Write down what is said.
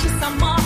justiça morre.